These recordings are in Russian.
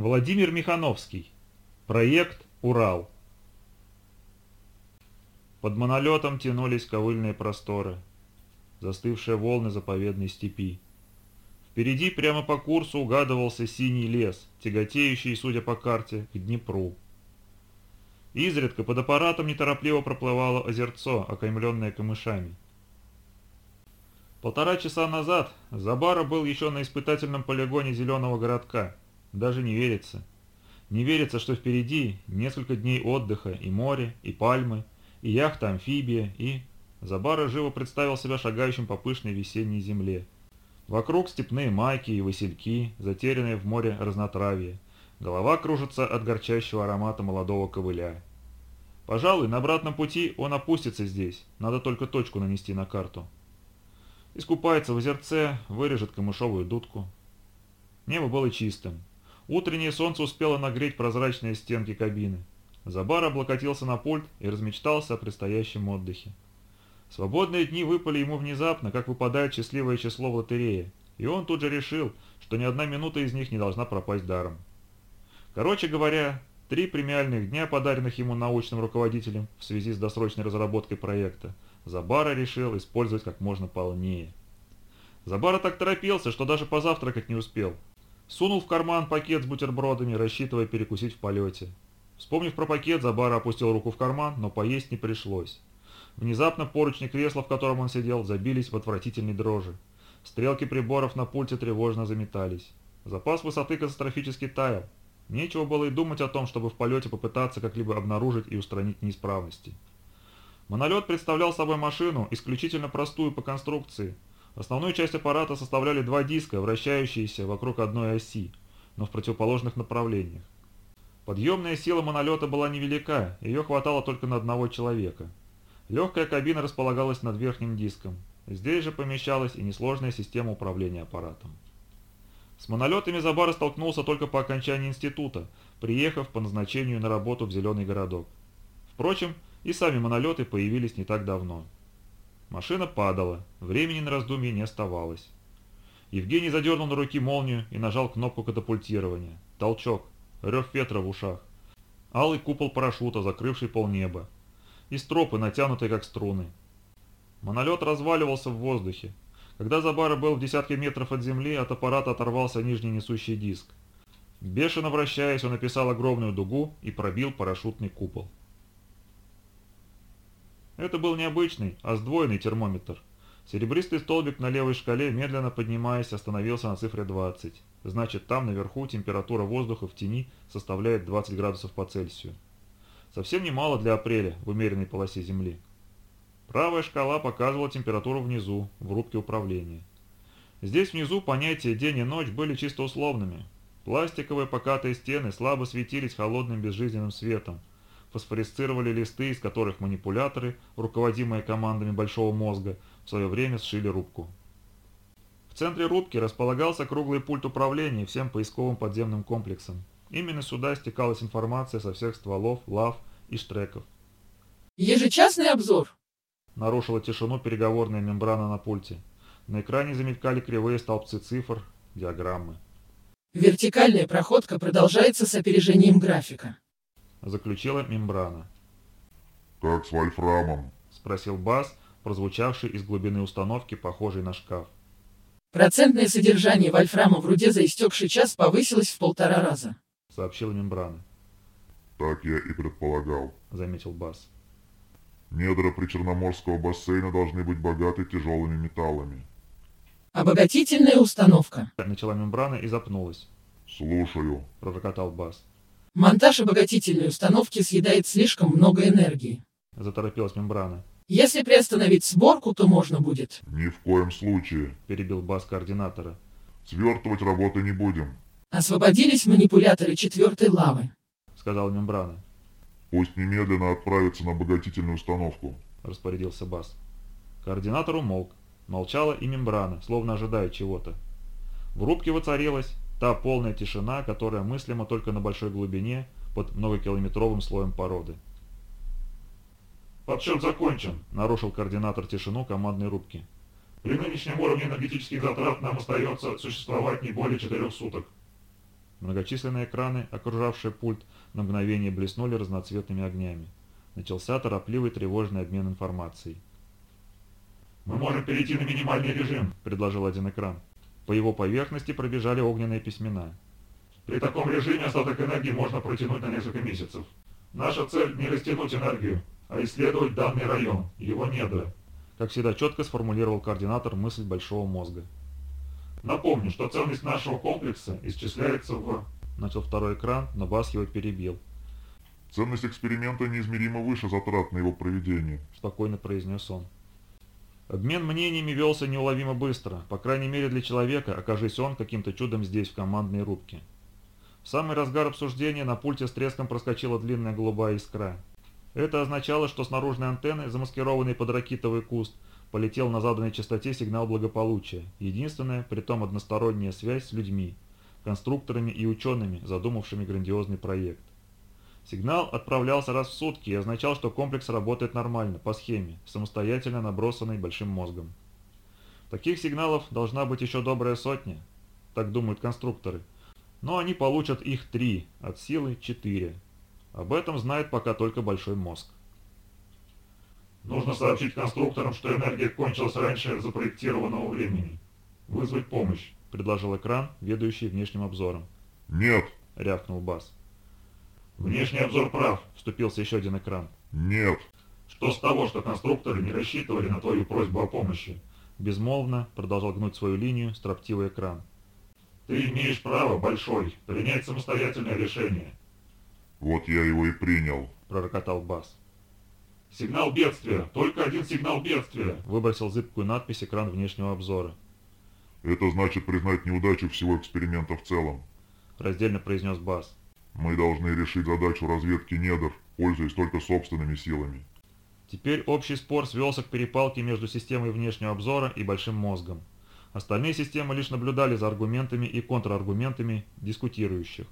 Владимир Михановский. Проект «Урал». Под монолетом тянулись ковыльные просторы, застывшие волны заповедной степи. Впереди прямо по курсу угадывался синий лес, тяготеющий, судя по карте, к Днепру. Изредка под аппаратом неторопливо проплывало озерцо, окаймленное камышами. Полтора часа назад Забара был еще на испытательном полигоне зеленого городка. Даже не верится. Не верится, что впереди несколько дней отдыха, и море, и пальмы, и яхта-амфибия, и... Забара живо представил себя шагающим по пышной весенней земле. Вокруг степные майки и васильки, затерянные в море разнотравье. Голова кружится от горчащего аромата молодого ковыля. Пожалуй, на обратном пути он опустится здесь, надо только точку нанести на карту. Искупается в озерце, вырежет камышовую дудку. Небо было чистым. Утреннее солнце успело нагреть прозрачные стенки кабины. Забар облокотился на пульт и размечтался о предстоящем отдыхе. Свободные дни выпали ему внезапно, как выпадает счастливое число в лотерее, и он тут же решил, что ни одна минута из них не должна пропасть даром. Короче говоря, три премиальных дня, подаренных ему научным руководителем в связи с досрочной разработкой проекта, Забара решил использовать как можно полнее. Забара так торопился, что даже позавтракать не успел. Сунул в карман пакет с бутербродами, рассчитывая перекусить в полете. Вспомнив про пакет, Забара опустил руку в карман, но поесть не пришлось. Внезапно поручни кресла, в котором он сидел, забились в отвратительной дрожи. Стрелки приборов на пульте тревожно заметались. Запас высоты катастрофически таял. Нечего было и думать о том, чтобы в полете попытаться как-либо обнаружить и устранить неисправности. Монолет представлял собой машину, исключительно простую по конструкции. Основную часть аппарата составляли два диска, вращающиеся вокруг одной оси, но в противоположных направлениях. Подъемная сила монолета была невелика, ее хватало только на одного человека. Легкая кабина располагалась над верхним диском. Здесь же помещалась и несложная система управления аппаратом. С монолетами Забара столкнулся только по окончании института, приехав по назначению на работу в Зеленый городок. Впрочем, и сами монолеты появились не так давно. Машина падала, времени на раздумье не оставалось. Евгений задернул на руки молнию и нажал кнопку катапультирования. Толчок, рев ветра в ушах. Алый купол парашюта, закрывший полнеба. И стропы, натянутые как струны. Монолет разваливался в воздухе. Когда Забара был в десятке метров от земли, от аппарата оторвался нижний несущий диск. Бешено вращаясь, он описал огромную дугу и пробил парашютный купол. Это был не обычный, а сдвоенный термометр. Серебристый столбик на левой шкале, медленно поднимаясь, остановился на цифре 20. Значит, там наверху температура воздуха в тени составляет 20 градусов по Цельсию. Совсем немало для апреля в умеренной полосе Земли. Правая шкала показывала температуру внизу, в рубке управления. Здесь внизу понятия день и ночь были чисто условными. Пластиковые покатые стены слабо светились холодным безжизненным светом, фосфорисцировали листы, из которых манипуляторы, руководимые командами большого мозга, в свое время сшили рубку. В центре рубки располагался круглый пульт управления всем поисковым подземным комплексом. Именно сюда стекалась информация со всех стволов, лав и штреков. Ежечасный обзор. Нарушила тишину переговорная мембрана на пульте. На экране замелькали кривые столбцы цифр, диаграммы. Вертикальная проходка продолжается с опережением графика заключила мембрана. «Как с вольфрамом?» – спросил бас, прозвучавший из глубины установки, похожий на шкаф. «Процентное содержание вольфрама в руде за истекший час повысилось в полтора раза», – сообщила мембрана. «Так я и предполагал», – заметил бас. «Недра причерноморского бассейна должны быть богаты тяжелыми металлами». «Обогатительная установка», – начала мембрана и запнулась. «Слушаю», – пророкотал бас. Монтаж обогатительной установки съедает слишком много энергии. Заторопилась мембрана. Если приостановить сборку, то можно будет. Ни в коем случае. Перебил бас координатора. Свертывать работы не будем. Освободились манипуляторы четвертой лавы. Сказала мембрана. Пусть немедленно отправятся на обогатительную установку. Распорядился бас. Координатор умолк. Молчала и мембрана, словно ожидая чего-то. В рубке воцарилась Та полная тишина, которая мыслима только на большой глубине, под многокилометровым слоем породы. «Подсчет закончен», – нарушил координатор тишину командной рубки. «При нынешнем уровне энергетических затрат нам остается существовать не более четырех суток». Многочисленные экраны, окружавшие пульт, на мгновение блеснули разноцветными огнями. Начался торопливый тревожный обмен информацией. «Мы можем перейти на минимальный режим», — предложил один экран. По его поверхности пробежали огненные письмена. «При таком режиме остаток энергии можно протянуть на несколько месяцев. Наша цель не растянуть энергию, а исследовать данный район, его недра». Как всегда четко сформулировал координатор мысль большого мозга. «Напомню, что ценность нашего комплекса исчисляется в...» Начал второй экран, но Бас его перебил. «Ценность эксперимента неизмеримо выше затрат на его проведение», — спокойно произнес он. Обмен мнениями велся неуловимо быстро, по крайней мере для человека, окажись он каким-то чудом здесь, в командной рубке. В самый разгар обсуждения на пульте с треском проскочила длинная голубая искра. Это означало, что с наружной антенны, замаскированной под ракитовый куст, полетел на заданной частоте сигнал благополучия, единственная, притом односторонняя связь с людьми, конструкторами и учеными, задумавшими грандиозный проект. Сигнал отправлялся раз в сутки и означал, что комплекс работает нормально, по схеме, самостоятельно набросанной большим мозгом. Таких сигналов должна быть еще добрая сотня, так думают конструкторы, но они получат их три, от силы четыре. Об этом знает пока только большой мозг. Нужно сообщить конструкторам, что энергия кончилась раньше запроектированного времени. Вызвать помощь, предложил экран, ведущий внешним обзором. «Нет!» — рявкнул Бас. Внешний обзор прав, вступился еще один экран. Нет. Что с того, что конструкторы не рассчитывали на твою просьбу о помощи? Безмолвно продолжал гнуть свою линию строптивый экран. Ты имеешь право, Большой, принять самостоятельное решение. Вот я его и принял, пророкотал Бас. Сигнал бедствия, только один сигнал бедствия. Выбросил зыбкую надпись экран внешнего обзора. Это значит признать неудачу всего эксперимента в целом. Раздельно произнес Бас. Мы должны решить задачу разведки недр, пользуясь только собственными силами. Теперь общий спор свелся к перепалке между системой внешнего обзора и большим мозгом. Остальные системы лишь наблюдали за аргументами и контраргументами дискутирующих.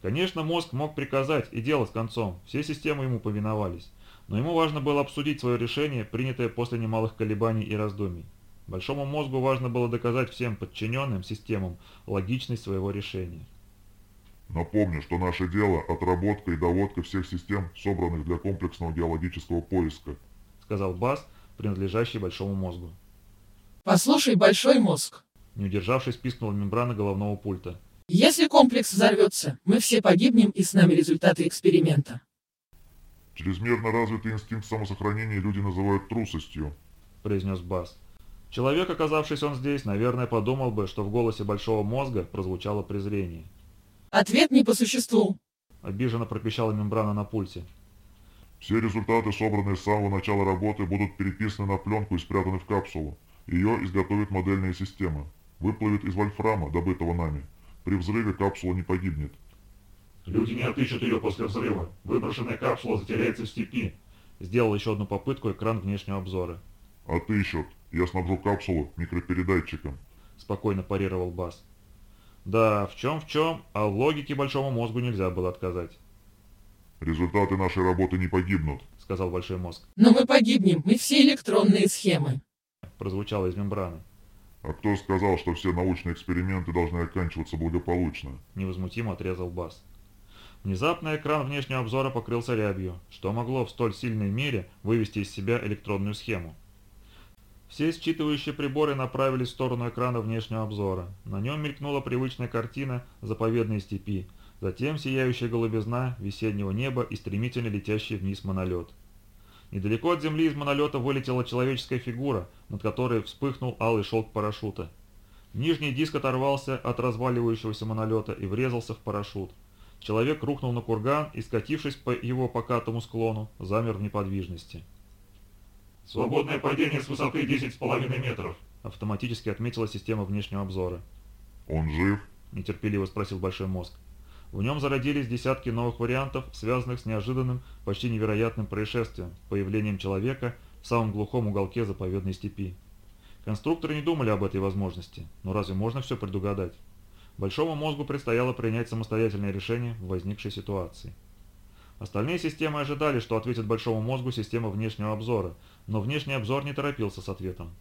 Конечно, мозг мог приказать и дело с концом, все системы ему повиновались, но ему важно было обсудить свое решение, принятое после немалых колебаний и раздумий. Большому мозгу важно было доказать всем подчиненным системам логичность своего решения. Напомню, что наше дело – отработка и доводка всех систем, собранных для комплексного геологического поиска», – сказал Бас, принадлежащий большому мозгу. «Послушай, большой мозг!» Не удержавшись, пискнула мембрана головного пульта. «Если комплекс взорвется, мы все погибнем и с нами результаты эксперимента». «Чрезмерно развитый инстинкт самосохранения люди называют трусостью», – произнес Бас. Человек, оказавшись он здесь, наверное, подумал бы, что в голосе большого мозга прозвучало презрение. Ответ не по существу. Обиженно пропищала мембрана на пульте. Все результаты, собранные с самого начала работы, будут переписаны на пленку и спрятаны в капсулу. Ее изготовит модельная система. Выплывет из вольфрама, добытого нами. При взрыве капсула не погибнет. Люди не отыщут ее после взрыва. Выброшенная капсула затеряется в степи. Сделал еще одну попытку экран внешнего обзора. Отыщут. Я снабжу капсулу микропередатчиком. Спокойно парировал Бас. Да, в чем в чем, а в логике большому мозгу нельзя было отказать. «Результаты нашей работы не погибнут», — сказал большой мозг. «Но мы погибнем, мы все электронные схемы», — прозвучало из мембраны. «А кто сказал, что все научные эксперименты должны оканчиваться благополучно?» — невозмутимо отрезал Бас. Внезапно экран внешнего обзора покрылся рябью, что могло в столь сильной мере вывести из себя электронную схему. Все считывающие приборы направились в сторону экрана внешнего обзора. На нем мелькнула привычная картина заповедной степи, затем сияющая голубизна весеннего неба и стремительно летящий вниз монолет. Недалеко от земли из монолета вылетела человеческая фигура, над которой вспыхнул алый шелк парашюта. Нижний диск оторвался от разваливающегося монолета и врезался в парашют. Человек рухнул на курган и, скатившись по его покатому склону, замер в неподвижности. Свободное падение с высоты 10,5 метров. Автоматически отметила система внешнего обзора. «Он жив?» – нетерпеливо спросил большой мозг. В нем зародились десятки новых вариантов, связанных с неожиданным, почти невероятным происшествием, появлением человека в самом глухом уголке заповедной степи. Конструкторы не думали об этой возможности, но разве можно все предугадать? Большому мозгу предстояло принять самостоятельное решение в возникшей ситуации. Остальные системы ожидали, что ответит большому мозгу система внешнего обзора, но внешний обзор не торопился с ответом.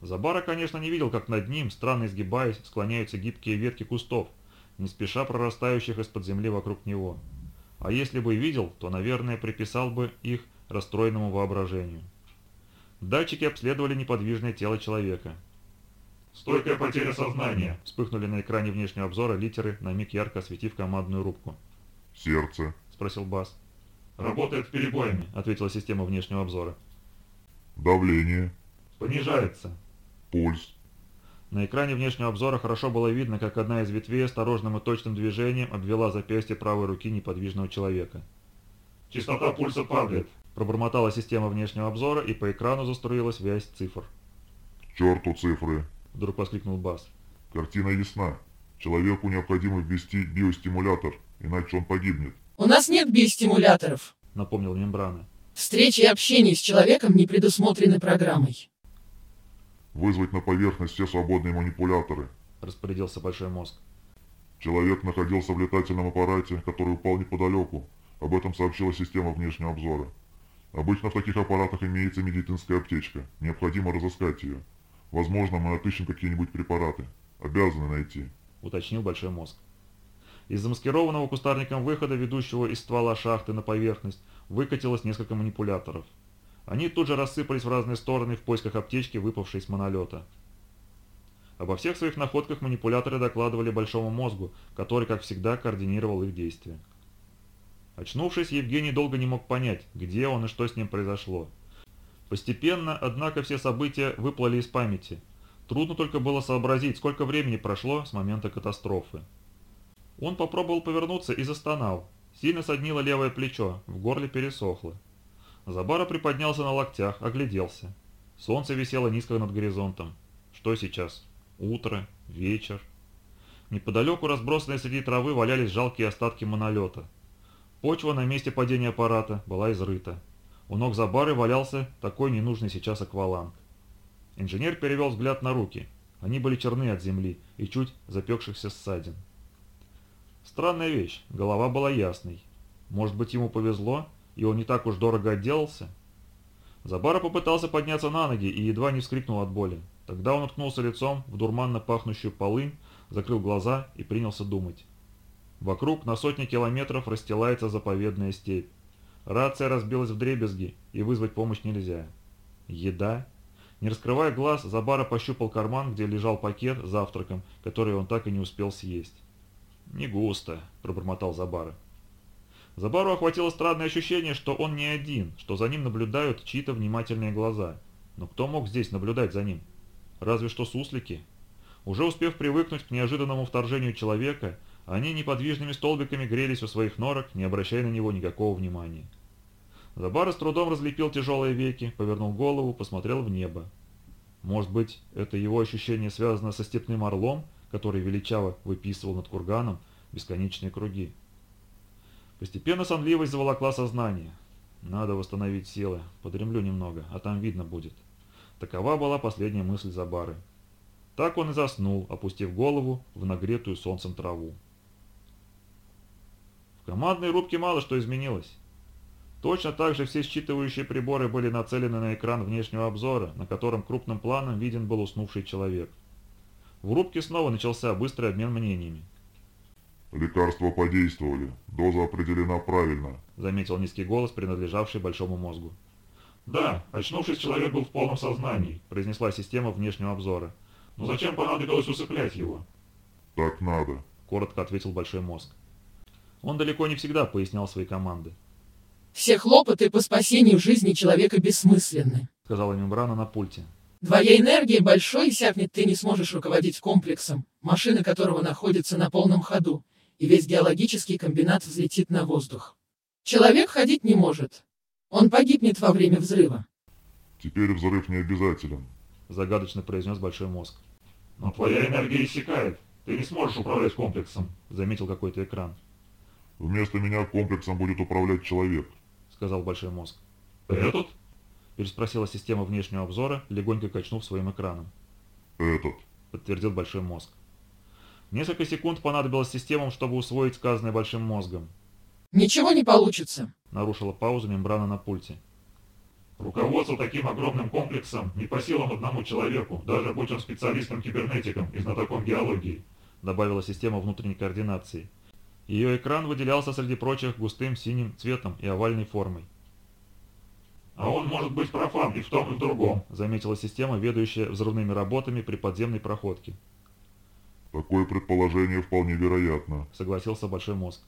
Забара, конечно, не видел, как над ним, странно изгибаясь, склоняются гибкие ветки кустов, не спеша прорастающих из-под земли вокруг него. А если бы видел, то, наверное, приписал бы их расстроенному воображению. Датчики обследовали неподвижное тело человека. Стойкая потеря сознания. Вспыхнули на экране внешнего обзора литеры, на миг ярко осветив командную рубку. Сердце. Спросил Бас. Работает перебоями. Ответила система внешнего обзора. Давление. Понижается. Пульс. На экране внешнего обзора хорошо было видно, как одна из ветвей осторожным и точным движением обвела запястье правой руки неподвижного человека. Частота пульса падает. Пробормотала система внешнего обзора, и по экрану заструилась вязь цифр. К черту цифры. Вдруг воскликнул Бас. Картина ясна. Человеку необходимо ввести биостимулятор, иначе он погибнет. У нас нет биостимуляторов. Напомнил мембрана. Встречи и общение с человеком не предусмотрены программой. Вызвать на поверхность все свободные манипуляторы. Распорядился большой мозг. Человек находился в летательном аппарате, который упал неподалеку. Об этом сообщила система внешнего обзора. Обычно в таких аппаратах имеется медицинская аптечка. Необходимо разыскать ее. Возможно, мы отыщем какие-нибудь препараты. Обязаны найти. Уточнил большой мозг. Из замаскированного кустарником выхода, ведущего из ствола шахты на поверхность, выкатилось несколько манипуляторов. Они тут же рассыпались в разные стороны в поисках аптечки, выпавшей из монолета. Обо всех своих находках манипуляторы докладывали большому мозгу, который, как всегда, координировал их действия. Очнувшись, Евгений долго не мог понять, где он и что с ним произошло. Постепенно, однако, все события выплыли из памяти. Трудно только было сообразить, сколько времени прошло с момента катастрофы. Он попробовал повернуться и застонал. Сильно соднило левое плечо, в горле пересохло. Забара приподнялся на локтях, огляделся. Солнце висело низко над горизонтом. Что сейчас? Утро? Вечер? Неподалеку, разбросанные среди травы, валялись жалкие остатки монолета. Почва на месте падения аппарата была изрыта. У ног Забары валялся такой ненужный сейчас акваланг. Инженер перевел взгляд на руки. Они были черны от земли и чуть запекшихся ссадин. Странная вещь, голова была ясной. Может быть ему повезло, и он не так уж дорого отделался? Забара попытался подняться на ноги и едва не вскрикнул от боли. Тогда он уткнулся лицом в дурманно пахнущую полынь, закрыл глаза и принялся думать. Вокруг на сотни километров расстилается заповедная степь. Рация разбилась в дребезги, и вызвать помощь нельзя. Еда? Не раскрывая глаз, Забара пощупал карман, где лежал пакет с завтраком, который он так и не успел съесть. «Не густо», – пробормотал Забара. Забару охватило странное ощущение, что он не один, что за ним наблюдают чьи-то внимательные глаза. Но кто мог здесь наблюдать за ним? Разве что суслики. Уже успев привыкнуть к неожиданному вторжению человека, они неподвижными столбиками грелись у своих норок, не обращая на него никакого внимания. Забара с трудом разлепил тяжелые веки, повернул голову, посмотрел в небо. Может быть, это его ощущение связано со степным орлом, который величаво выписывал над курганом бесконечные круги. Постепенно сонливость заволокла сознание. Надо восстановить силы, подремлю немного, а там видно будет. Такова была последняя мысль Забары. Так он и заснул, опустив голову в нагретую солнцем траву. В командной рубке мало что изменилось. Точно так же все считывающие приборы были нацелены на экран внешнего обзора, на котором крупным планом виден был уснувший человек. В рубке снова начался быстрый обмен мнениями. Лекарства подействовали. Доза определена правильно. Заметил низкий голос, принадлежавший большому мозгу. Да, очнувшись, человек был в полном сознании, произнесла система внешнего обзора. Но зачем понадобилось усыплять его? Так надо. Коротко ответил большой мозг. Он далеко не всегда пояснял свои команды. Все хлопоты по спасению жизни человека бессмысленны. Сказала мембрана на пульте. Твоя энергия большой иссякнет, ты не сможешь руководить комплексом, машина которого находится на полном ходу, и весь геологический комбинат взлетит на воздух. Человек ходить не может. Он погибнет во время взрыва. Теперь взрыв не обязателен. Загадочно произнес большой мозг. Но твоя энергия иссякает. Ты не сможешь управлять комплексом. Заметил какой-то экран. Вместо меня комплексом будет управлять человек. Сказал большой мозг. Этот? Переспросила система внешнего обзора, легонько качнув своим экраном. Этот. Подтвердил большой мозг. Несколько секунд понадобилось системам, чтобы усвоить сказанное большим мозгом. Ничего не получится. Нарушила паузу мембрана на пульте. Руководство таким огромным комплексом не по силам одному человеку, даже будь он специалистом-кибернетиком и знатоком геологии. добавила система внутренней координации. Ее экран выделялся среди прочих густым синим цветом и овальной формой. «А он может быть профан и в том, и в другом», заметила система, ведущая взрывными работами при подземной проходке. Такое предположение вполне вероятно, согласился Большой Мозг.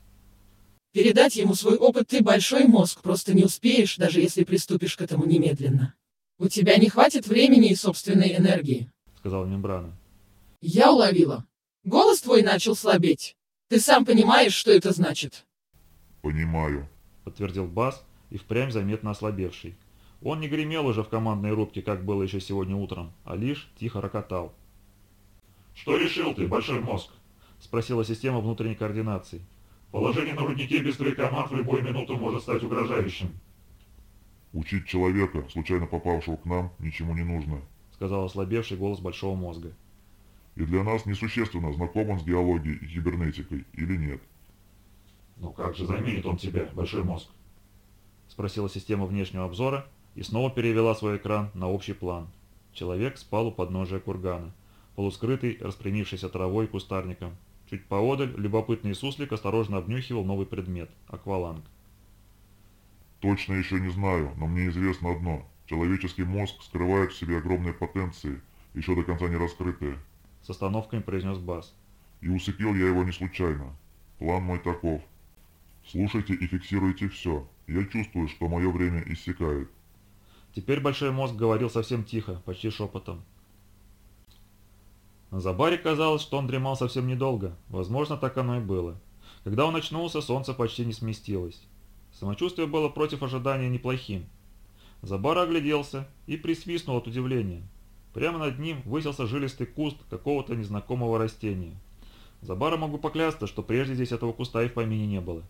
Передать ему свой опыт ты, Большой Мозг, просто не успеешь, даже если приступишь к этому немедленно. У тебя не хватит времени и собственной энергии, сказала мембрана. Я уловила. Голос твой начал слабеть. Ты сам понимаешь, что это значит? Понимаю, подтвердил Бас и впрямь заметно ослабевший. Он не гремел уже в командной рубке, как было еще сегодня утром, а лишь тихо рокотал. «Что решил ты, большой мозг?» – спросила система внутренней координации. «Положение на руднике без твоих команд в любую минуту может стать угрожающим». «Учить человека, случайно попавшего к нам, ничему не нужно», – сказал ослабевший голос большого мозга. «И для нас несущественно, знаком он с геологией и кибернетикой или нет». «Ну как же заменит он тебя, большой мозг?» – спросила система внешнего обзора и снова перевела свой экран на общий план. Человек спал у подножия кургана полускрытый, распрямившийся травой и кустарником. Чуть поодаль любопытный суслик осторожно обнюхивал новый предмет – акваланг. «Точно еще не знаю, но мне известно одно. Человеческий мозг скрывает в себе огромные потенции, еще до конца не раскрытые», – с остановками произнес Бас. «И усыпил я его не случайно. План мой таков. Слушайте и фиксируйте все. Я чувствую, что мое время иссякает». Теперь Большой Мозг говорил совсем тихо, почти шепотом. Забаре казалось, что он дремал совсем недолго. Возможно, так оно и было. Когда он очнулся, солнце почти не сместилось. Самочувствие было против ожидания неплохим. Забар огляделся и присвистнул от удивления. Прямо над ним высился жилистый куст какого-то незнакомого растения. Забара могу поклясться, что прежде здесь этого куста и в помине не было.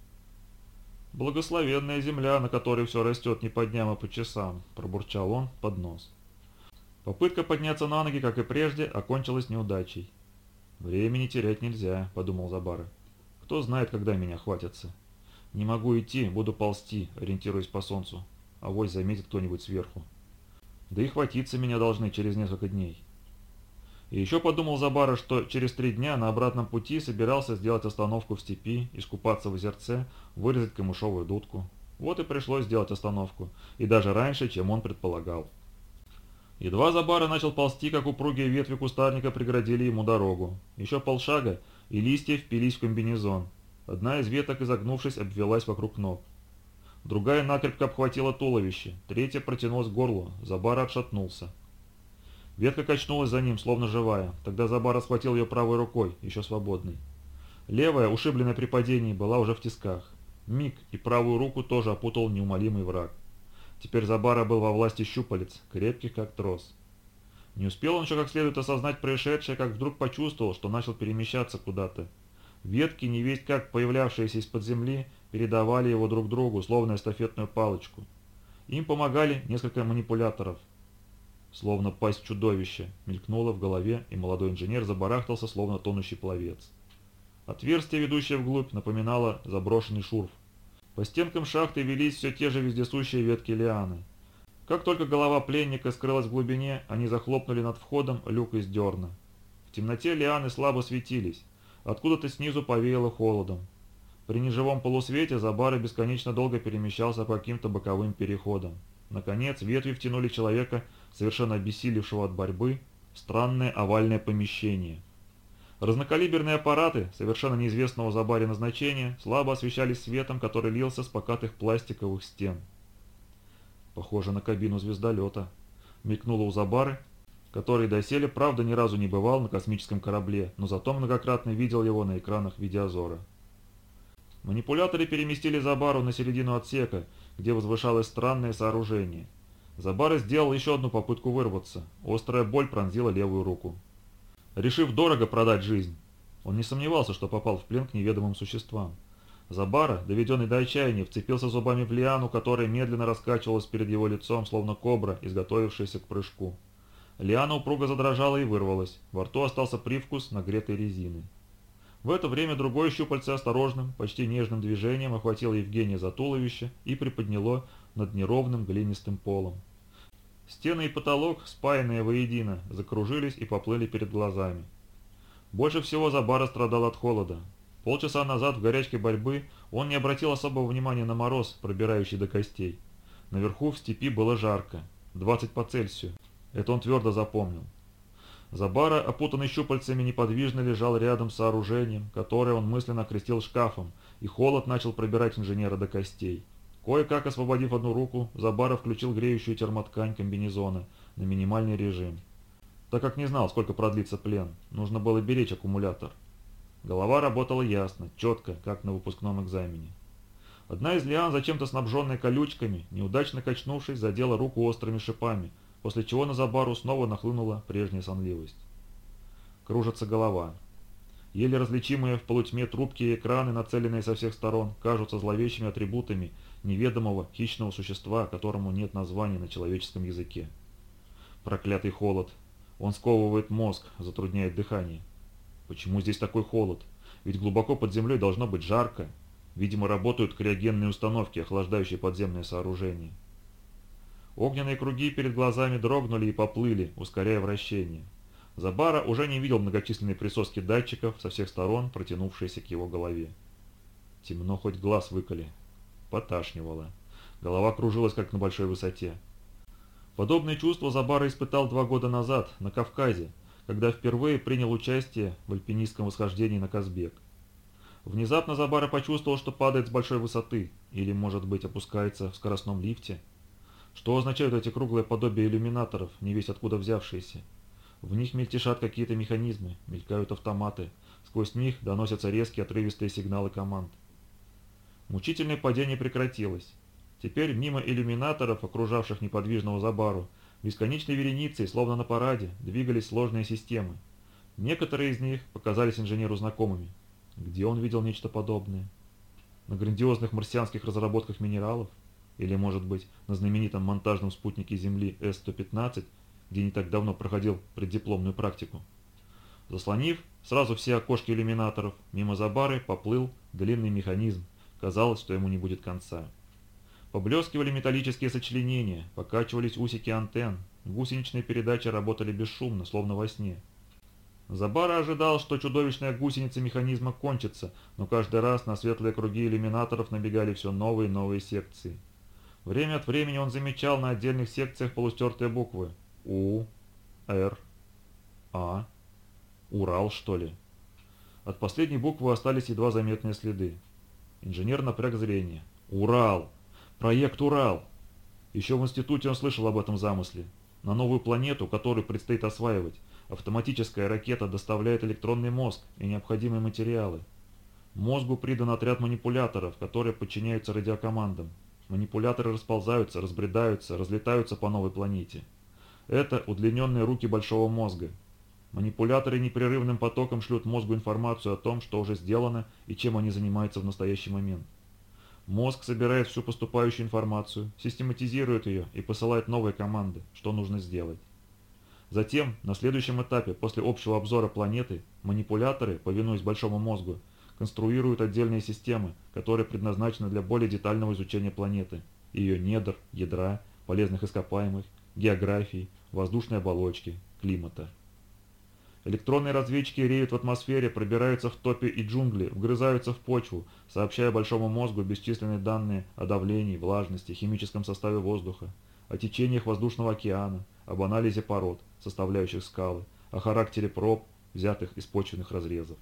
«Благословенная земля, на которой все растет не по дням, а по часам», – пробурчал он под нос. Попытка подняться на ноги, как и прежде, окончилась неудачей. «Времени терять нельзя», — подумал Забара. «Кто знает, когда меня хватятся. Не могу идти, буду ползти, ориентируясь по солнцу. Авось заметит кто-нибудь сверху. Да и хватиться меня должны через несколько дней». И еще подумал Забара, что через три дня на обратном пути собирался сделать остановку в степи, искупаться в озерце, вырезать камышовую дудку. Вот и пришлось сделать остановку, и даже раньше, чем он предполагал. Едва Забара начал ползти, как упругие ветви кустарника преградили ему дорогу. Еще полшага, и листья впились в комбинезон. Одна из веток, изогнувшись, обвелась вокруг ног. Другая накрепко обхватила туловище, третья протянулась к горлу, Забара отшатнулся. Ветка качнулась за ним, словно живая. Тогда Забара схватил ее правой рукой, еще свободной. Левая, ушибленная при падении, была уже в тисках. Миг, и правую руку тоже опутал неумолимый враг. Теперь Забара был во власти щупалец, крепких как трос. Не успел он еще как следует осознать происшедшее, как вдруг почувствовал, что начал перемещаться куда-то. Ветки, не весть как появлявшиеся из-под земли, передавали его друг другу, словно эстафетную палочку. Им помогали несколько манипуляторов. Словно пасть чудовища, мелькнуло в голове, и молодой инженер забарахтался, словно тонущий пловец. Отверстие, ведущее вглубь, напоминало заброшенный шурф. По стенкам шахты велись все те же вездесущие ветки лианы. Как только голова пленника скрылась в глубине, они захлопнули над входом люк из дерна. В темноте лианы слабо светились, откуда-то снизу повеяло холодом. При неживом полусвете Забара бесконечно долго перемещался по каким-то боковым переходам. Наконец, ветви втянули человека, совершенно обессилевшего от борьбы, странное овальное помещение – Разнокалиберные аппараты, совершенно неизвестного Забаре назначения, слабо освещались светом, который лился с покатых пластиковых стен. Похоже на кабину звездолета. Мелькнуло у Забары, который доселе, правда, ни разу не бывал на космическом корабле, но зато многократно видел его на экранах видеозора. Манипуляторы переместили Забару на середину отсека, где возвышалось странное сооружение. Забара сделал еще одну попытку вырваться. Острая боль пронзила левую руку решив дорого продать жизнь. Он не сомневался, что попал в плен к неведомым существам. Забара, доведенный до отчаяния, вцепился зубами в лиану, которая медленно раскачивалась перед его лицом, словно кобра, изготовившаяся к прыжку. Лиана упруго задрожала и вырвалась. Во рту остался привкус нагретой резины. В это время другое щупальце осторожным, почти нежным движением охватило Евгения за туловище и приподняло над неровным глинистым полом. Стены и потолок, спаянные воедино, закружились и поплыли перед глазами. Больше всего Забара страдал от холода. Полчаса назад в горячке борьбы он не обратил особого внимания на мороз, пробирающий до костей. Наверху в степи было жарко, 20 по Цельсию. Это он твердо запомнил. Забара, опутанный щупальцами, неподвижно лежал рядом с сооружением, которое он мысленно окрестил шкафом, и холод начал пробирать инженера до костей. Кое-как освободив одну руку, Забара включил греющую термоткань комбинезона на минимальный режим так как не знал, сколько продлится плен. Нужно было беречь аккумулятор. Голова работала ясно, четко, как на выпускном экзамене. Одна из лиан, зачем-то снабженная колючками, неудачно качнувшись, задела руку острыми шипами, после чего на Забару снова нахлынула прежняя сонливость. Кружится голова. Еле различимые в полутьме трубки и экраны, нацеленные со всех сторон, кажутся зловещими атрибутами неведомого хищного существа, которому нет названия на человеческом языке. Проклятый холод, он сковывает мозг, затрудняет дыхание. Почему здесь такой холод? Ведь глубоко под землей должно быть жарко. Видимо, работают криогенные установки, охлаждающие подземные сооружения. Огненные круги перед глазами дрогнули и поплыли, ускоряя вращение. Забара уже не видел многочисленные присоски датчиков со всех сторон, протянувшиеся к его голове. Темно хоть глаз выколи. Поташнивало. Голова кружилась, как на большой высоте. Подобные чувства Забара испытал два года назад, на Кавказе, когда впервые принял участие в альпинистском восхождении на Казбек. Внезапно Забара почувствовал, что падает с большой высоты, или, может быть, опускается в скоростном лифте. Что означают эти круглые подобия иллюминаторов, не весь откуда взявшиеся? В них мельтешат какие-то механизмы, мелькают автоматы, сквозь них доносятся резкие отрывистые сигналы команд. Мучительное падение прекратилось. Теперь мимо иллюминаторов, окружавших неподвижного Забару, бесконечной вереницей, словно на параде, двигались сложные системы. Некоторые из них показались инженеру знакомыми. Где он видел нечто подобное? На грандиозных марсианских разработках минералов? Или, может быть, на знаменитом монтажном спутнике Земли С-115, где не так давно проходил преддипломную практику? Заслонив сразу все окошки иллюминаторов, мимо Забары поплыл длинный механизм. Казалось, что ему не будет конца. Поблескивали металлические сочленения, покачивались усики антенн, гусеничные передачи работали бесшумно, словно во сне. Забара ожидал, что чудовищная гусеница механизма кончится, но каждый раз на светлые круги иллюминаторов набегали все новые и новые секции. Время от времени он замечал на отдельных секциях полустертые буквы У, Р, А, Урал, что ли. От последней буквы остались едва заметные следы. Инженер напряг зрение. Урал! Проект «Урал». Еще в институте он слышал об этом замысле. На новую планету, которую предстоит осваивать, автоматическая ракета доставляет электронный мозг и необходимые материалы. Мозгу придан отряд манипуляторов, которые подчиняются радиокомандам. Манипуляторы расползаются, разбредаются, разлетаются по новой планете. Это удлиненные руки большого мозга. Манипуляторы непрерывным потоком шлют мозгу информацию о том, что уже сделано и чем они занимаются в настоящий момент. Мозг собирает всю поступающую информацию, систематизирует ее и посылает новые команды, что нужно сделать. Затем, на следующем этапе, после общего обзора планеты, манипуляторы, повинуясь большому мозгу, конструируют отдельные системы, которые предназначены для более детального изучения планеты, ее недр, ядра, полезных ископаемых, географии, воздушной оболочки, климата. Электронные разведчики реют в атмосфере, пробираются в топи и джунгли, вгрызаются в почву, сообщая большому мозгу бесчисленные данные о давлении, влажности, химическом составе воздуха, о течениях воздушного океана, об анализе пород, составляющих скалы, о характере проб, взятых из почвенных разрезов.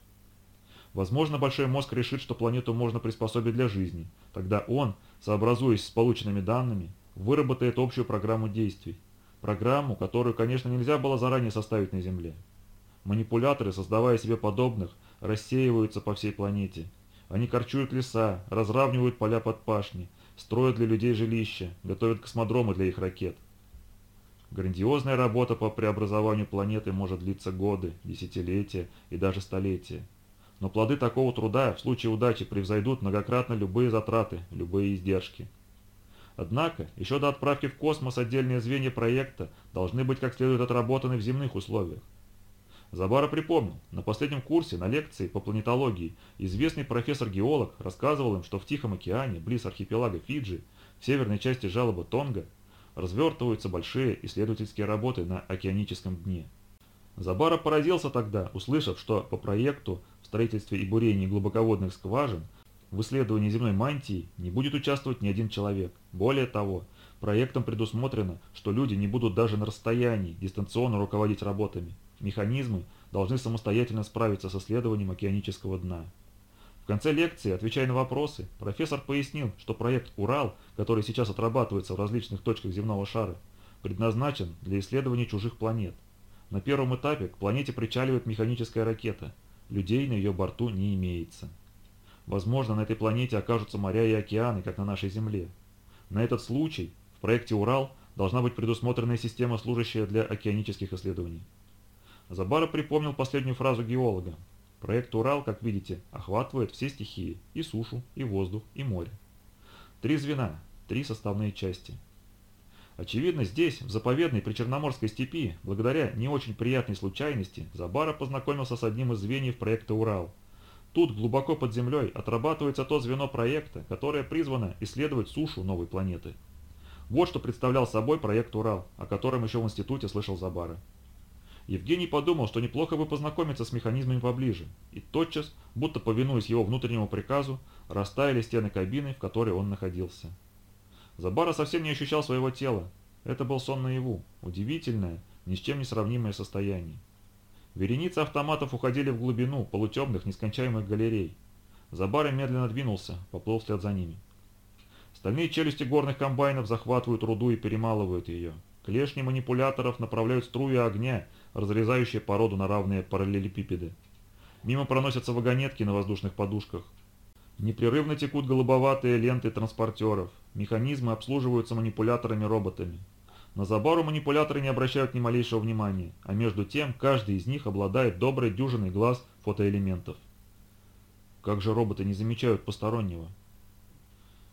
Возможно, большой мозг решит, что планету можно приспособить для жизни. Тогда он, сообразуясь с полученными данными, выработает общую программу действий. Программу, которую, конечно, нельзя было заранее составить на Земле. Манипуляторы, создавая себе подобных, рассеиваются по всей планете. Они корчуют леса, разравнивают поля под пашни, строят для людей жилища, готовят космодромы для их ракет. Грандиозная работа по преобразованию планеты может длиться годы, десятилетия и даже столетия. Но плоды такого труда в случае удачи превзойдут многократно любые затраты, любые издержки. Однако, еще до отправки в космос отдельные звенья проекта должны быть как следует отработаны в земных условиях. Забара припомнил, на последнем курсе на лекции по планетологии известный профессор-геолог рассказывал им, что в Тихом океане, близ архипелага Фиджи, в северной части жалоба Тонга, развертываются большие исследовательские работы на океаническом дне. Забара поразился тогда, услышав, что по проекту в строительстве и бурении глубоководных скважин в исследовании земной мантии не будет участвовать ни один человек. Более того, проектом предусмотрено, что люди не будут даже на расстоянии дистанционно руководить работами. Механизмы должны самостоятельно справиться с исследованием океанического дна. В конце лекции, отвечая на вопросы, профессор пояснил, что проект «Урал», который сейчас отрабатывается в различных точках земного шара, предназначен для исследования чужих планет. На первом этапе к планете причаливает механическая ракета, людей на ее борту не имеется. Возможно, на этой планете окажутся моря и океаны, как на нашей Земле. На этот случай в проекте «Урал» должна быть предусмотрена система, служащая для океанических исследований. Забара припомнил последнюю фразу геолога. Проект «Урал», как видите, охватывает все стихии – и сушу, и воздух, и море. Три звена, три составные части. Очевидно, здесь, в заповедной причерноморской степи, благодаря не очень приятной случайности, Забара познакомился с одним из звеньев проекта «Урал», Тут, глубоко под землей, отрабатывается то звено проекта, которое призвано исследовать сушу новой планеты. Вот что представлял собой проект «Урал», о котором еще в институте слышал Забара. Евгений подумал, что неплохо бы познакомиться с механизмами поближе, и тотчас, будто повинуясь его внутреннему приказу, растаяли стены кабины, в которой он находился. Забара совсем не ощущал своего тела. Это был сон наяву, удивительное, ни с чем не сравнимое состояние. Вереницы автоматов уходили в глубину полутемных нескончаемых галерей. Забары медленно двинулся, поплыл вслед за ними. Стальные челюсти горных комбайнов захватывают руду и перемалывают ее. Клешни манипуляторов направляют струи огня, разрезающие породу на равные параллелепипеды. Мимо проносятся вагонетки на воздушных подушках. Непрерывно текут голубоватые ленты транспортеров. Механизмы обслуживаются манипуляторами-роботами. На Забару манипуляторы не обращают ни малейшего внимания, а между тем каждый из них обладает доброй дюжиной глаз фотоэлементов. Как же роботы не замечают постороннего?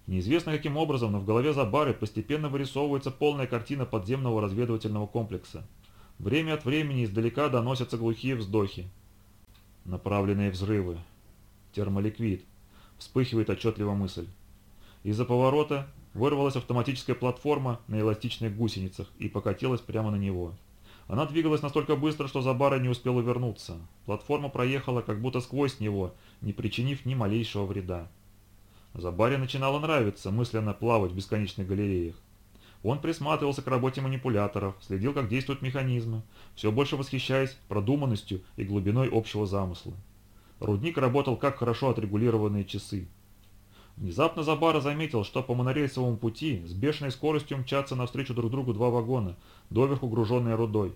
Неизвестно каким образом, но в голове Забары постепенно вырисовывается полная картина подземного разведывательного комплекса. Время от времени издалека доносятся глухие вздохи. Направленные взрывы. Термоликвид. Вспыхивает отчетливо мысль. Из-за поворота Вырвалась автоматическая платформа на эластичных гусеницах и покатилась прямо на него. Она двигалась настолько быстро, что Забара не успел увернуться. Платформа проехала как будто сквозь него, не причинив ни малейшего вреда. Забаре начинало нравиться мысленно плавать в бесконечных галереях. Он присматривался к работе манипуляторов, следил, как действуют механизмы, все больше восхищаясь продуманностью и глубиной общего замысла. Рудник работал как хорошо отрегулированные часы. Внезапно Забара заметил, что по монорельсовому пути с бешеной скоростью мчатся навстречу друг другу два вагона, доверху груженные рудой.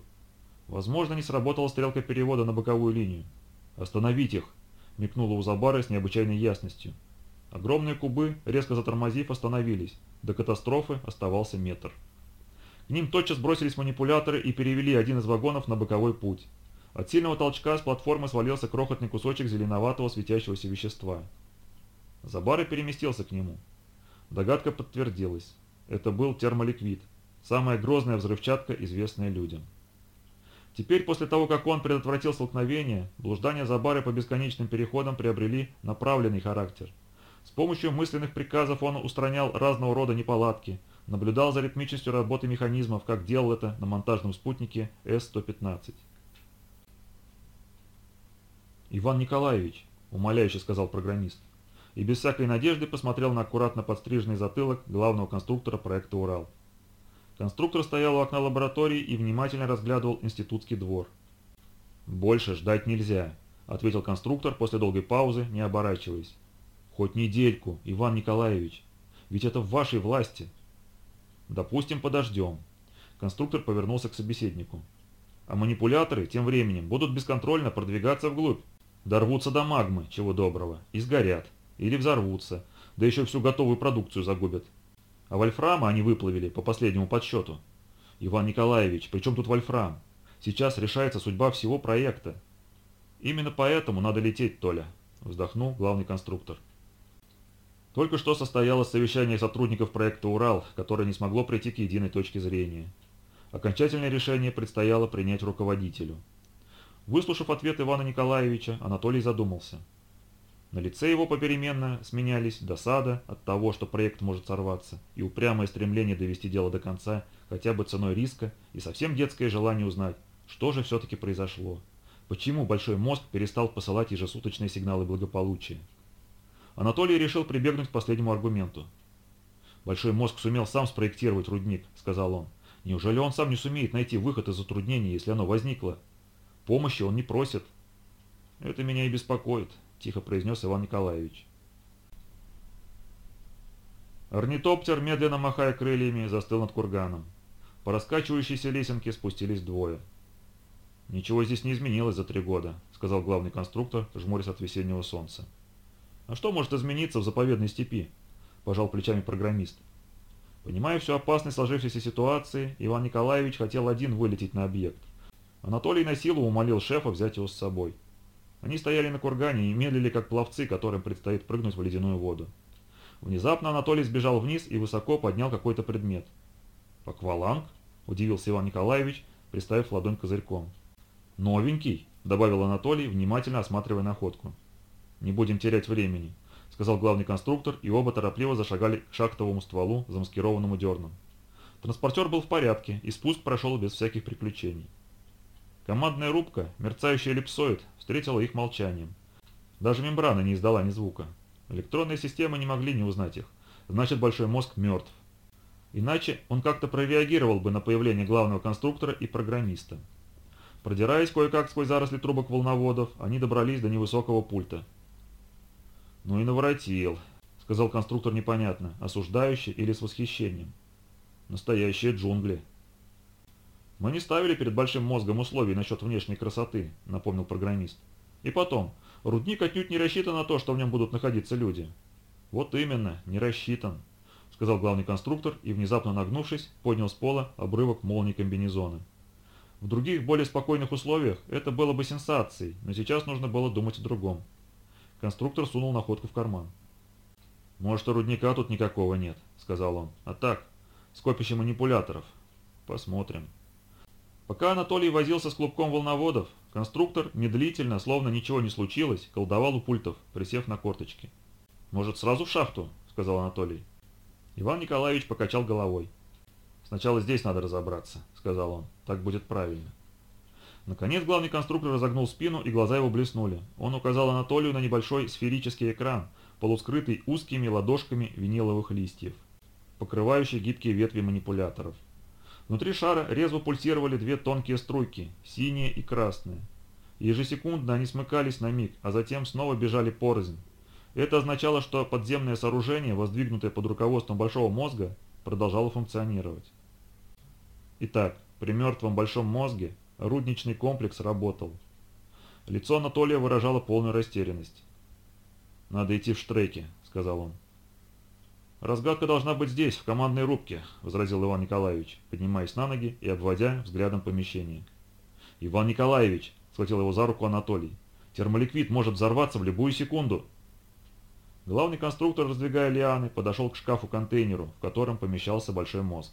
Возможно, не сработала стрелка перевода на боковую линию. «Остановить их!» — мелькнуло у Забары с необычайной ясностью. Огромные кубы, резко затормозив, остановились. До катастрофы оставался метр. К ним тотчас бросились манипуляторы и перевели один из вагонов на боковой путь. От сильного толчка с платформы свалился крохотный кусочек зеленоватого светящегося вещества. Забары переместился к нему. Догадка подтвердилась. Это был термоликвид, самая грозная взрывчатка, известная людям. Теперь, после того, как он предотвратил столкновение, блуждания Забары по бесконечным переходам приобрели направленный характер. С помощью мысленных приказов он устранял разного рода неполадки, наблюдал за ритмичностью работы механизмов, как делал это на монтажном спутнике С-115. «Иван Николаевич», — умоляюще сказал программист, и без всякой надежды посмотрел на аккуратно подстриженный затылок главного конструктора проекта «Урал». Конструктор стоял у окна лаборатории и внимательно разглядывал институтский двор. «Больше ждать нельзя», — ответил конструктор после долгой паузы, не оборачиваясь. «Хоть недельку, Иван Николаевич, ведь это в вашей власти». «Допустим, подождем». Конструктор повернулся к собеседнику. «А манипуляторы тем временем будут бесконтрольно продвигаться вглубь, дорвутся до магмы, чего доброго, и сгорят. Или взорвутся, да еще всю готовую продукцию загубят. А вольфрама они выплавили по последнему подсчету. Иван Николаевич, при чем тут вольфрам? Сейчас решается судьба всего проекта. Именно поэтому надо лететь, Толя, вздохнул главный конструктор. Только что состоялось совещание сотрудников проекта «Урал», которое не смогло прийти к единой точке зрения. Окончательное решение предстояло принять руководителю. Выслушав ответ Ивана Николаевича, Анатолий задумался – на лице его попеременно сменялись досада от того, что проект может сорваться, и упрямое стремление довести дело до конца, хотя бы ценой риска, и совсем детское желание узнать, Что же все-таки произошло? Почему большой мозг перестал посылать ежесуточные сигналы благополучия? Анатолий решил прибегнуть к последнему аргументу. «Большой мозг сумел сам спроектировать рудник», — сказал он. «Неужели он сам не сумеет найти выход из затруднения, если оно возникло? Помощи он не просит». «Это меня и беспокоит», — тихо произнес Иван Николаевич. Орнитоптер, медленно махая крыльями, застыл над курганом. По раскачивающейся лесенке спустились двое. «Ничего здесь не изменилось за три года», — сказал главный конструктор, жмурясь от весеннего солнца. «А что может измениться в заповедной степи?» – пожал плечами программист. Понимая всю опасность сложившейся ситуации, Иван Николаевич хотел один вылететь на объект. Анатолий на силу умолил шефа взять его с собой. Они стояли на кургане и медлили, как пловцы, которым предстоит прыгнуть в ледяную воду. Внезапно Анатолий сбежал вниз и высоко поднял какой-то предмет. «Акваланг?» – удивился Иван Николаевич, приставив ладонь козырьком. «Новенький», – добавил Анатолий, внимательно осматривая находку. «Не будем терять времени», — сказал главный конструктор, и оба торопливо зашагали к шахтовому стволу, замаскированному дерном. Транспортер был в порядке, и спуск прошел без всяких приключений. Командная рубка, мерцающая эллипсоид, встретила их молчанием. Даже мембрана не издала ни звука. Электронные системы не могли не узнать их. Значит, большой мозг мертв. Иначе он как-то прореагировал бы на появление главного конструктора и программиста. Продираясь кое-как сквозь заросли трубок волноводов, они добрались до невысокого пульта. «Ну и наворотил», — сказал конструктор непонятно, осуждающий или с восхищением. «Настоящие джунгли». «Мы не ставили перед большим мозгом условий насчет внешней красоты», — напомнил программист. «И потом, рудник отнюдь не рассчитан на то, что в нем будут находиться люди». «Вот именно, не рассчитан», — сказал главный конструктор и, внезапно нагнувшись, поднял с пола обрывок молнии комбинезона. В других, более спокойных условиях это было бы сенсацией, но сейчас нужно было думать о другом. Конструктор сунул находку в карман. «Может, и рудника тут никакого нет», — сказал он. «А так, скопище манипуляторов. Посмотрим». Пока Анатолий возился с клубком волноводов, конструктор медлительно, словно ничего не случилось, колдовал у пультов, присев на корточки. «Может, сразу в шахту?» — сказал Анатолий. Иван Николаевич покачал головой. «Сначала здесь надо разобраться», — сказал он. «Так будет правильно». Наконец главный конструктор разогнул спину, и глаза его блеснули. Он указал Анатолию на небольшой сферический экран, полускрытый узкими ладошками виниловых листьев, покрывающий гибкие ветви манипуляторов. Внутри шара резво пульсировали две тонкие струйки, синие и красные. Ежесекундно они смыкались на миг, а затем снова бежали порознь. Это означало, что подземное сооружение, воздвигнутое под руководством большого мозга, продолжало функционировать. Итак, при мертвом большом мозге Рудничный комплекс работал. Лицо Анатолия выражало полную растерянность. «Надо идти в штреки», — сказал он. «Разгадка должна быть здесь, в командной рубке», — возразил Иван Николаевич, поднимаясь на ноги и обводя взглядом помещение. «Иван Николаевич», — схватил его за руку Анатолий, — «термоликвид может взорваться в любую секунду». Главный конструктор, раздвигая лианы, подошел к шкафу-контейнеру, в котором помещался большой мозг.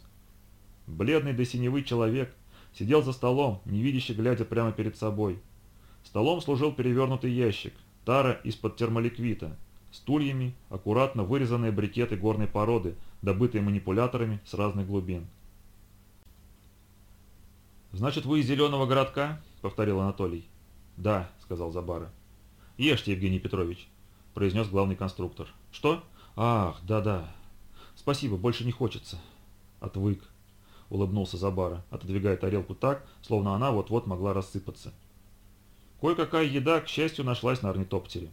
Бледный до синевы человек Сидел за столом, невидяще глядя прямо перед собой. Столом служил перевернутый ящик, тара из-под термоликвита, стульями, аккуратно вырезанные брикеты горной породы, добытые манипуляторами с разных глубин. «Значит, вы из зеленого городка?» — повторил Анатолий. «Да», — сказал Забара. «Ешьте, Евгений Петрович», — произнес главный конструктор. «Что? Ах, да-да. Спасибо, больше не хочется». Отвык улыбнулся Забара, отодвигая тарелку так, словно она вот-вот могла рассыпаться. Кое-какая еда, к счастью, нашлась на орнитоптере.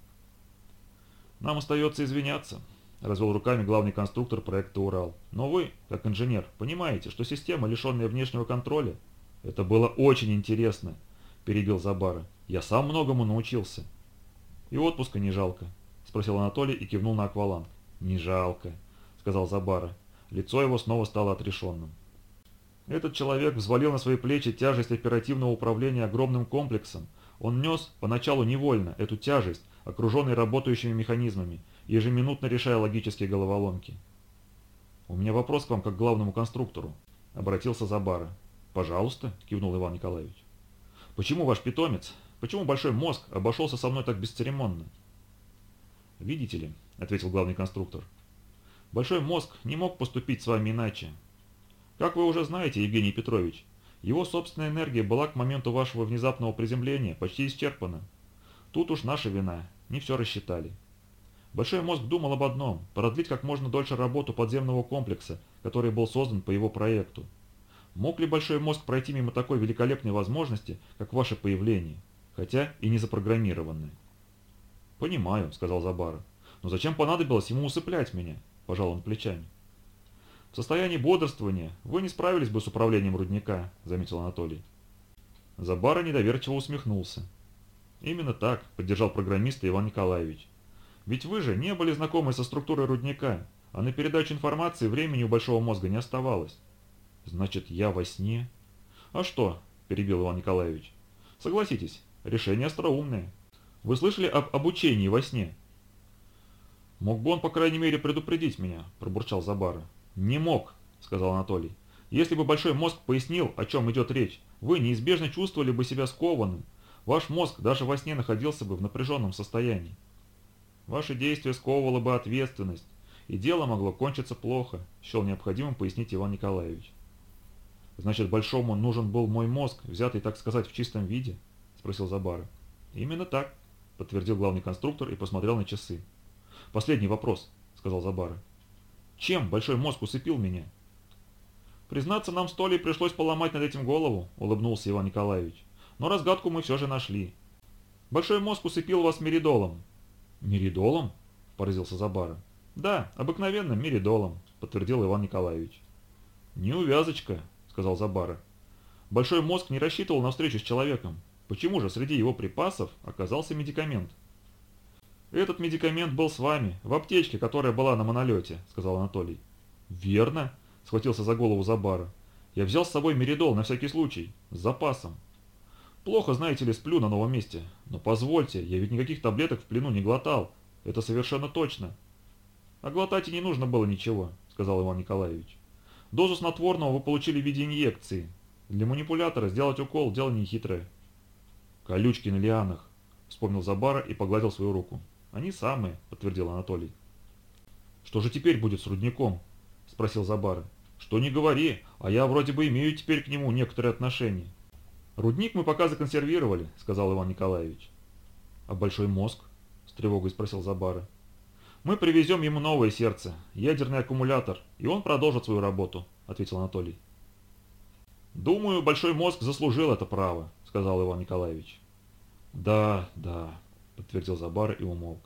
«Нам остается извиняться», – развел руками главный конструктор проекта «Урал». «Но вы, как инженер, понимаете, что система, лишенная внешнего контроля...» «Это было очень интересно», – перебил Забара. «Я сам многому научился». «И отпуска не жалко», – спросил Анатолий и кивнул на акваланг. «Не жалко», – сказал Забара. Лицо его снова стало отрешенным. Этот человек взвалил на свои плечи тяжесть оперативного управления огромным комплексом. Он нес, поначалу невольно, эту тяжесть, окруженный работающими механизмами, ежеминутно решая логические головоломки. «У меня вопрос к вам как к главному конструктору», — обратился Забара. «Пожалуйста», — кивнул Иван Николаевич. «Почему ваш питомец, почему большой мозг обошелся со мной так бесцеремонно?» «Видите ли», — ответил главный конструктор, — «большой мозг не мог поступить с вами иначе. Как вы уже знаете, Евгений Петрович, Его собственная энергия была к моменту вашего внезапного приземления почти исчерпана. Тут уж наша вина, не все рассчитали. Большой мозг думал об одном – продлить как можно дольше работу подземного комплекса, который был создан по его проекту. Мог ли Большой мозг пройти мимо такой великолепной возможности, как ваше появление, хотя и не запрограммированное? «Понимаю», – сказал Забара. «Но зачем понадобилось ему усыплять меня?» – пожал он плечами. «В состоянии бодрствования вы не справились бы с управлением рудника», – заметил Анатолий. Забара недоверчиво усмехнулся. «Именно так», – поддержал программиста Иван Николаевич. Ведь вы же не были знакомы со структурой рудника, а на передачу информации времени у большого мозга не оставалось. Значит, я во сне? А что? Перебил Иван Николаевич. Согласитесь, решение остроумное. Вы слышали об обучении во сне? Мог бы он, по крайней мере, предупредить меня, пробурчал Забара. Не мог, сказал Анатолий. Если бы большой мозг пояснил, о чем идет речь, вы неизбежно чувствовали бы себя скованным. Ваш мозг даже во сне находился бы в напряженном состоянии. Ваши действия сковывала бы ответственность, и дело могло кончиться плохо, счел необходимым пояснить Иван Николаевич. Значит, Большому нужен был мой мозг, взятый, так сказать, в чистом виде? Спросил Забара. Именно так, подтвердил главный конструктор и посмотрел на часы. Последний вопрос, сказал Забара. Чем большой мозг усыпил меня? Признаться, нам с Толей пришлось поломать над этим голову, улыбнулся Иван Николаевич. Но разгадку мы все же нашли. Большой мозг усыпил вас меридолом, «Меридолом?» – поразился Забара. «Да, обыкновенным меридолом», – подтвердил Иван Николаевич. «Неувязочка», – сказал Забара. «Большой мозг не рассчитывал на встречу с человеком. Почему же среди его припасов оказался медикамент?» «Этот медикамент был с вами, в аптечке, которая была на монолете», – сказал Анатолий. «Верно», – схватился за голову Забара. «Я взял с собой меридол на всякий случай, с запасом. Плохо, знаете ли, сплю на новом месте. Но позвольте, я ведь никаких таблеток в плену не глотал. Это совершенно точно. А глотать и не нужно было ничего, сказал Иван Николаевич. Дозу снотворного вы получили в виде инъекции. Для манипулятора сделать укол – дело нехитрое. Колючки на лианах, вспомнил Забара и погладил свою руку. Они самые, подтвердил Анатолий. Что же теперь будет с рудником? Спросил Забара. Что не говори, а я вроде бы имею теперь к нему некоторые отношения. «Рудник мы пока законсервировали», — сказал Иван Николаевич. «А большой мозг?» — с тревогой спросил Забара. «Мы привезем ему новое сердце, ядерный аккумулятор, и он продолжит свою работу», — ответил Анатолий. «Думаю, большой мозг заслужил это право», — сказал Иван Николаевич. «Да, да», — подтвердил Забар и умолк.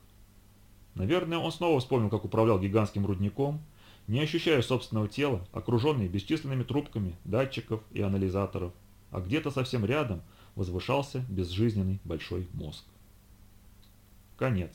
Наверное, он снова вспомнил, как управлял гигантским рудником, не ощущая собственного тела, окруженный бесчисленными трубками, датчиков и анализаторов, а где-то совсем рядом возвышался безжизненный большой мозг. Конец.